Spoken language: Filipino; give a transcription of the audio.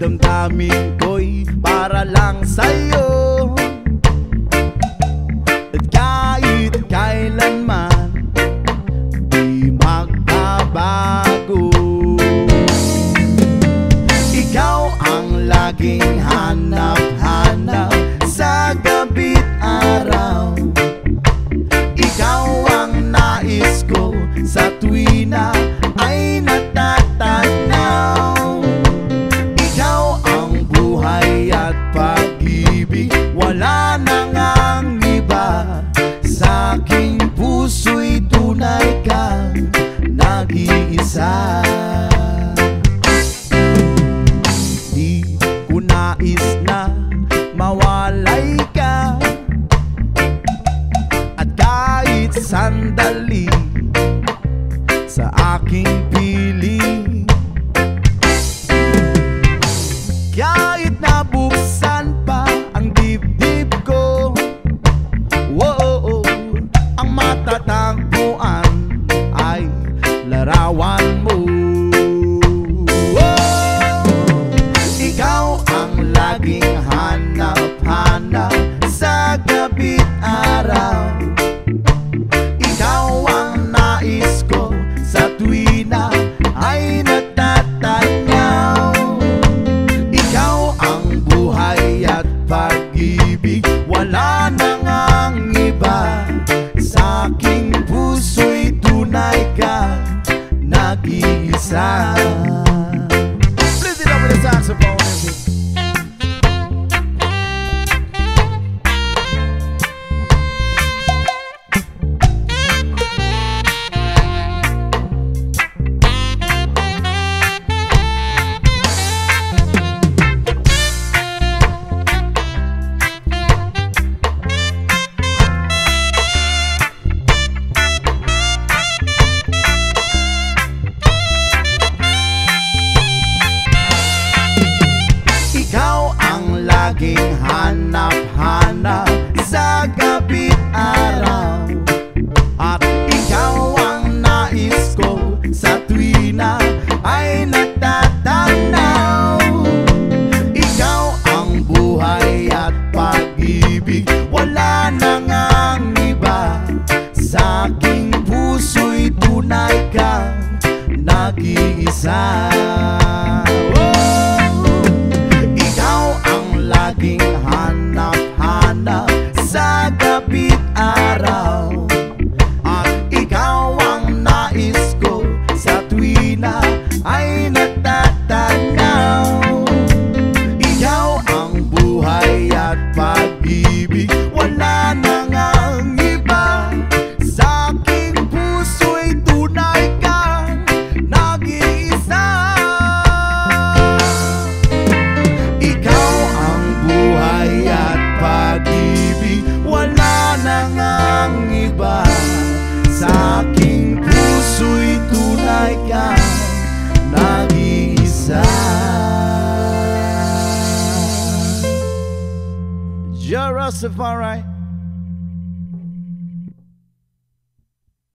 damdamin ko'y para lang sa'yo. At kahit kailanman Di magbabago. Ikaw ang laging hanap-hanap aking piling kahit nabuksan pa ang dibdib ko Whoa, ang matatagpuan ay larawan mo Wala nang ang iba. Sa aking puso'y tunay ka Nag-iisa. Please up with the saxophone laging hanap-hanap sa gabi't araw. At ikaw ang nais ko sa tuwi na ay natatanaw Ikaw ang buhay at pag-ibig Wala nang ang iba. Sa aking puso'y tunay kang nag-iisa you're a safari